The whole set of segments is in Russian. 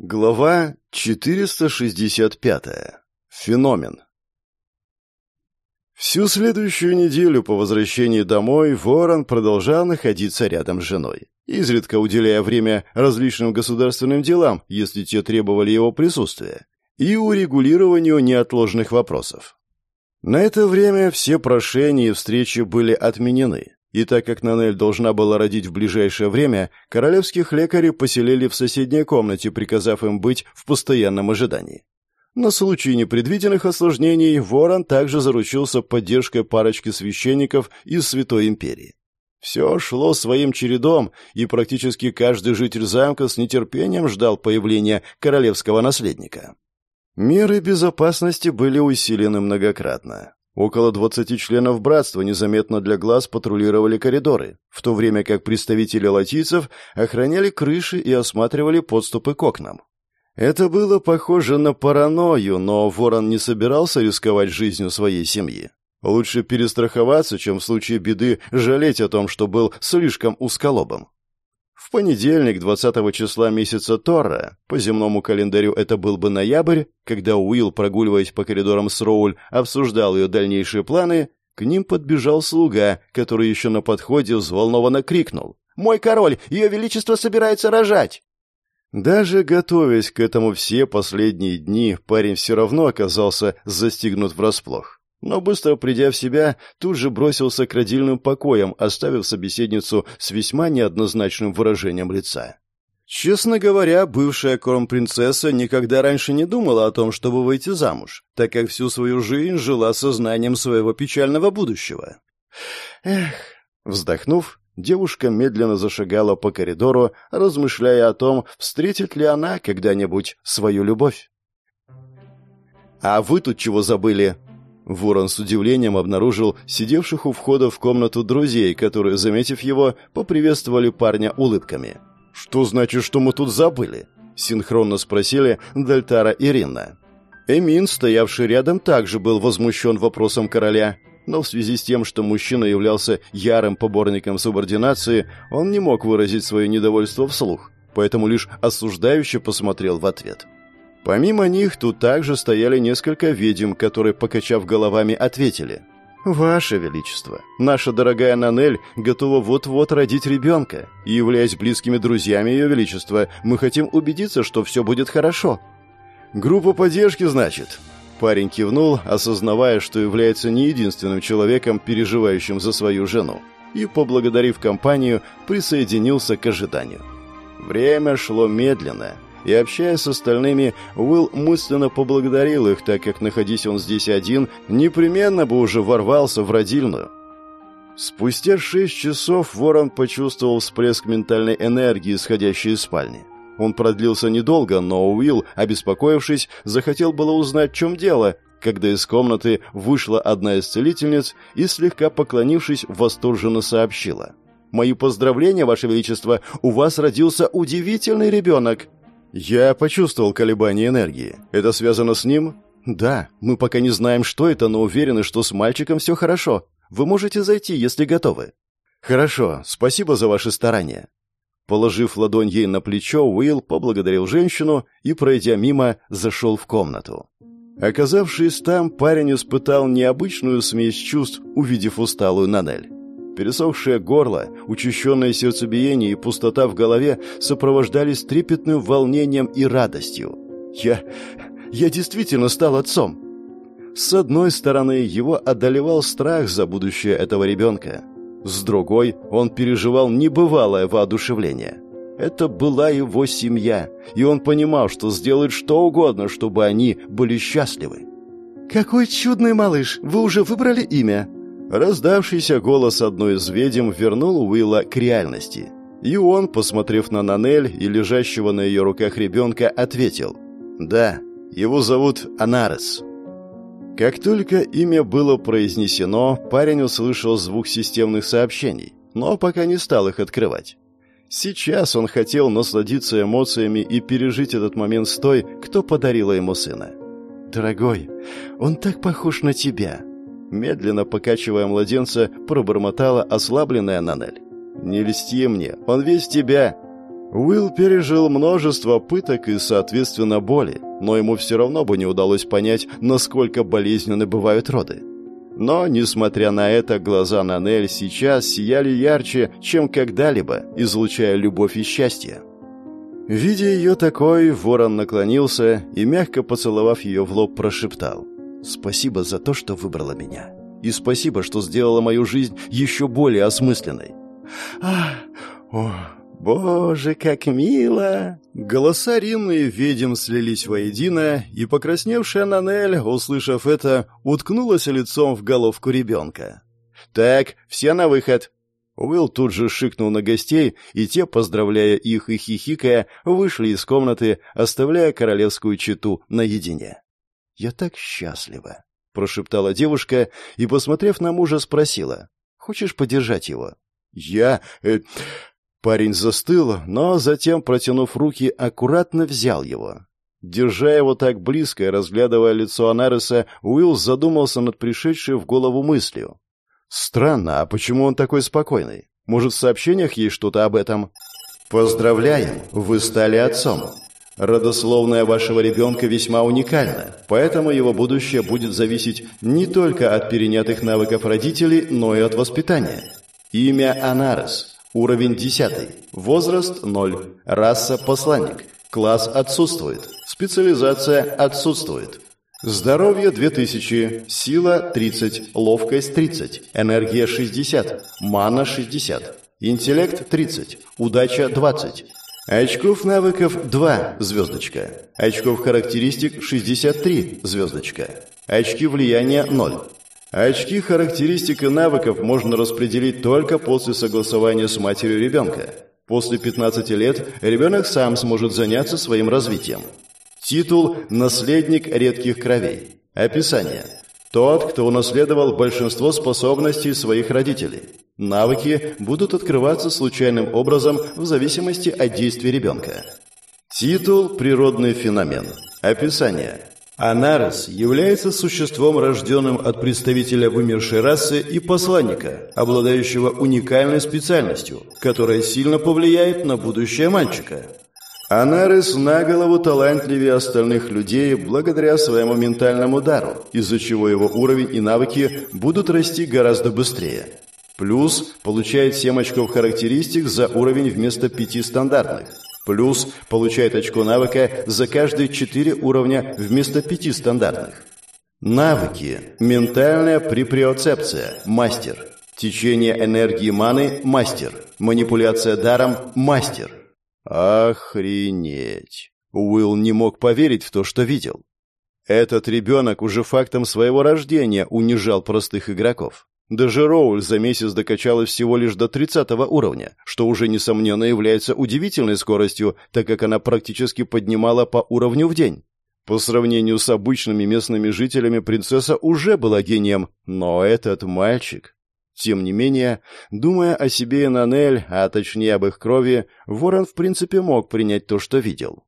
Глава 465. Феномен. Всю следующую неделю по возвращении домой Ворон продолжал находиться рядом с женой, изредка уделяя время различным государственным делам, если те требовали его присутствия, и урегулированию неотложных вопросов. На это время все прошения и встречи были отменены, и так как Нанель должна была родить в ближайшее время, королевских лекарей поселили в соседней комнате, приказав им быть в постоянном ожидании. На случай непредвиденных осложнений Ворон также заручился поддержкой парочки священников из Святой Империи. Все шло своим чередом, и практически каждый житель замка с нетерпением ждал появления королевского наследника. Меры безопасности были усилены многократно. Около 20 членов братства незаметно для глаз патрулировали коридоры, в то время как представители латийцев охраняли крыши и осматривали подступы к окнам. Это было похоже на паранойю, но Ворон не собирался рисковать жизнью своей семьи. Лучше перестраховаться, чем в случае беды жалеть о том, что был слишком узколобым. В понедельник, 20 числа месяца Торра, по земному календарю это был бы ноябрь, когда Уилл, прогуливаясь по коридорам с Роуль, обсуждал ее дальнейшие планы, к ним подбежал слуга, который еще на подходе взволнованно крикнул. «Мой король! Ее величество собирается рожать!» Даже готовясь к этому все последние дни, парень все равно оказался застигнут врасплох. Но быстро придя в себя, тут же бросился к родильным покоям, оставив собеседницу с весьма неоднозначным выражением лица. Честно говоря, бывшая кромпринцесса никогда раньше не думала о том, чтобы выйти замуж, так как всю свою жизнь жила сознанием своего печального будущего. Эх, вздохнув, девушка медленно зашагала по коридору, размышляя о том, встретит ли она когда-нибудь свою любовь. «А вы тут чего забыли?» Ворон с удивлением обнаружил сидевших у входа в комнату друзей, которые, заметив его, поприветствовали парня улыбками. «Что значит, что мы тут забыли?» — синхронно спросили Дальтара и Ринна. Эмин, стоявший рядом, также был возмущен вопросом короля, но в связи с тем, что мужчина являлся ярым поборником субординации, он не мог выразить свое недовольство вслух, поэтому лишь осуждающе посмотрел в ответ. — Помимо них тут также стояли несколько ведьм, которые, покачав головами, ответили. «Ваше Величество, наша дорогая Нанель готова вот-вот родить ребенка, и, являясь близкими друзьями Ее Величества, мы хотим убедиться, что все будет хорошо». «Группа поддержки, значит?» Парень кивнул, осознавая, что является не единственным человеком, переживающим за свою жену, и, поблагодарив компанию, присоединился к ожиданию. Время шло медленно — и, общаясь с остальными, Уилл мысленно поблагодарил их, так как, находясь он здесь один, непременно бы уже ворвался в родильную. Спустя шесть часов Ворон почувствовал всплеск ментальной энергии, исходящей из спальни. Он продлился недолго, но Уилл, обеспокоившись, захотел было узнать, в чем дело, когда из комнаты вышла одна из целительниц и, слегка поклонившись, восторженно сообщила. «Мои поздравления, Ваше Величество! У вас родился удивительный ребенок!» Я почувствовал колебания энергии. Это связано с ним? Да, мы пока не знаем, что это, но уверены, что с мальчиком все хорошо. Вы можете зайти, если готовы. Хорошо, спасибо за ваши старания. Положив ладонь ей на плечо, Уилл поблагодарил женщину и, пройдя мимо, зашел в комнату. Оказавшись там, парень испытал необычную смесь чувств, увидев усталую Нанель. Пересохшее горло, учащенное сердцебиение и пустота в голове сопровождались трепетным волнением и радостью. «Я... я действительно стал отцом!» С одной стороны, его одолевал страх за будущее этого ребенка. С другой, он переживал небывалое воодушевление. Это была его семья, и он понимал, что сделает что угодно, чтобы они были счастливы. «Какой чудный малыш! Вы уже выбрали имя?» Раздавшийся голос одной из ведьм вернул Уилла к реальности. И он, посмотрев на Нанель и лежащего на ее руках ребенка, ответил «Да, его зовут Анарес». Как только имя было произнесено, парень услышал звук системных сообщений, но пока не стал их открывать. Сейчас он хотел насладиться эмоциями и пережить этот момент с той, кто подарила ему сына. «Дорогой, он так похож на тебя», Медленно покачивая младенца, пробормотала ослабленная Нанель. «Не льсти мне, он весь тебя!» Уилл пережил множество пыток и, соответственно, боли, но ему все равно бы не удалось понять, насколько болезненны бывают роды. Но, несмотря на это, глаза Нанель сейчас сияли ярче, чем когда-либо, излучая любовь и счастье. Видя ее такой, ворон наклонился и, мягко поцеловав ее в лоб, прошептал «Спасибо за то, что выбрала меня. И спасибо, что сделала мою жизнь еще более осмысленной». «Ах, о, «Боже, как мило!» Голоса Ринны и ведьм слились воедино, и покрасневшая Нанель, услышав это, уткнулась лицом в головку ребенка. «Так, все на выход!» Уилл тут же шикнул на гостей, и те, поздравляя их и хихикая, вышли из комнаты, оставляя королевскую чету наедине. «Я так счастлива!» — прошептала девушка и, посмотрев на мужа, спросила. «Хочешь подержать его?» «Я... Э, Парень застыл, но затем, протянув руки, аккуратно взял его. Держа его так близко и разглядывая лицо Анареса, Уилл задумался над пришедшей в голову мыслью. «Странно, а почему он такой спокойный? Может, в сообщениях есть что-то об этом?» «Поздравляем, вы стали отцом. Родословная вашего ребенка весьма уникальна, поэтому его будущее будет зависеть не только от перенятых навыков родителей, но и от воспитания. Имя Анарес. Уровень 10. Возраст 0. Раса посланник. Класс отсутствует. Специализация отсутствует. Здоровье 2000, сила 30, ловкость 30, энергия 60, мана 60, интеллект 30, удача 20. Очков навыков 2, звездочка. Очков характеристик 63, звездочка. Очки влияния 0. Очки характеристик и навыков можно распределить только после согласования с матерью ребенка. После 15 лет ребенок сам сможет заняться своим развитием. Титул «Наследник редких кровей». Описание. Тот, кто унаследовал большинство способностей своих родителей. Навыки будут открываться случайным образом в зависимости от действий ребенка. Титул «Природный феномен». Описание. Анарес является существом, рожденным от представителя вымершей расы и посланника, обладающего уникальной специальностью, которая сильно повлияет на будущее мальчика. Анарес на голову талантливее остальных людей благодаря своему ментальному дару, из-за чего его уровень и навыки будут расти гораздо быстрее. Плюс получает 7 очков характеристик за уровень вместо 5 стандартных – Плюс получает очко навыка за каждые 4 уровня вместо 5 стандартных. Навыки. Ментальная приприоцепция. Мастер. Течение энергии маны. Мастер. Манипуляция даром. Мастер. Охренеть. Уилл не мог поверить в то, что видел. Этот ребенок уже фактом своего рождения унижал простых игроков. Даже Роуль за месяц докачалась всего лишь до 30 уровня, что уже, несомненно, является удивительной скоростью, так как она практически поднимала по уровню в день. По сравнению с обычными местными жителями принцесса уже была гением, но этот мальчик... Тем не менее, думая о себе и Нанель, а точнее об их крови, Ворон в принципе мог принять то, что видел.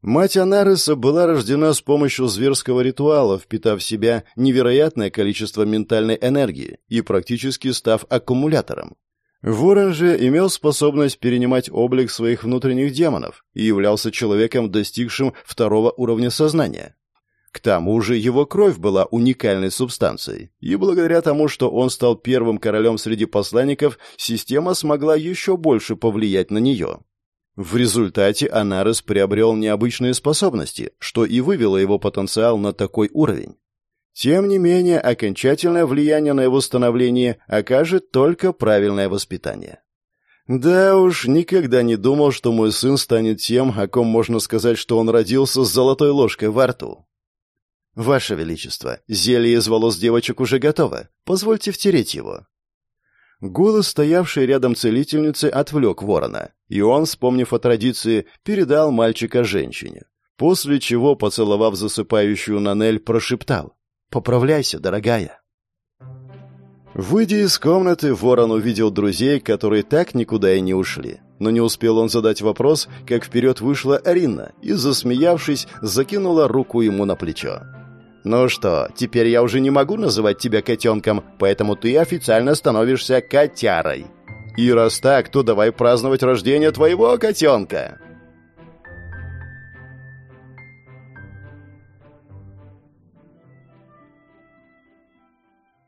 Мать Анареса была рождена с помощью зверского ритуала, впитав в себя невероятное количество ментальной энергии и практически став аккумулятором. Ворон же имел способность перенимать облик своих внутренних демонов и являлся человеком, достигшим второго уровня сознания. К тому же его кровь была уникальной субстанцией, и благодаря тому, что он стал первым королем среди посланников, система смогла еще больше повлиять на нее. В результате Анарес приобрел необычные способности, что и вывело его потенциал на такой уровень. Тем не менее, окончательное влияние на его становление окажет только правильное воспитание. Да уж, никогда не думал, что мой сын станет тем, о ком можно сказать, что он родился с золотой ложкой во рту. Ваше Величество, зелье из волос девочек уже готово. Позвольте втереть его. Голос, стоявший рядом целительницы, отвлек ворона, и он, вспомнив о традиции, передал мальчика женщине. После чего, поцеловав засыпающую Нанель, прошептал «Поправляйся, дорогая». Выйдя из комнаты, ворон увидел друзей, которые так никуда и не ушли. Но не успел он задать вопрос, как вперед вышла Арина и, засмеявшись, закинула руку ему на плечо. «Ну что, теперь я уже не могу называть тебя котенком, поэтому ты официально становишься котярой». И раз так, то давай праздновать рождение твоего котенка!»